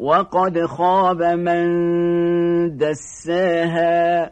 وقد خاب من دساها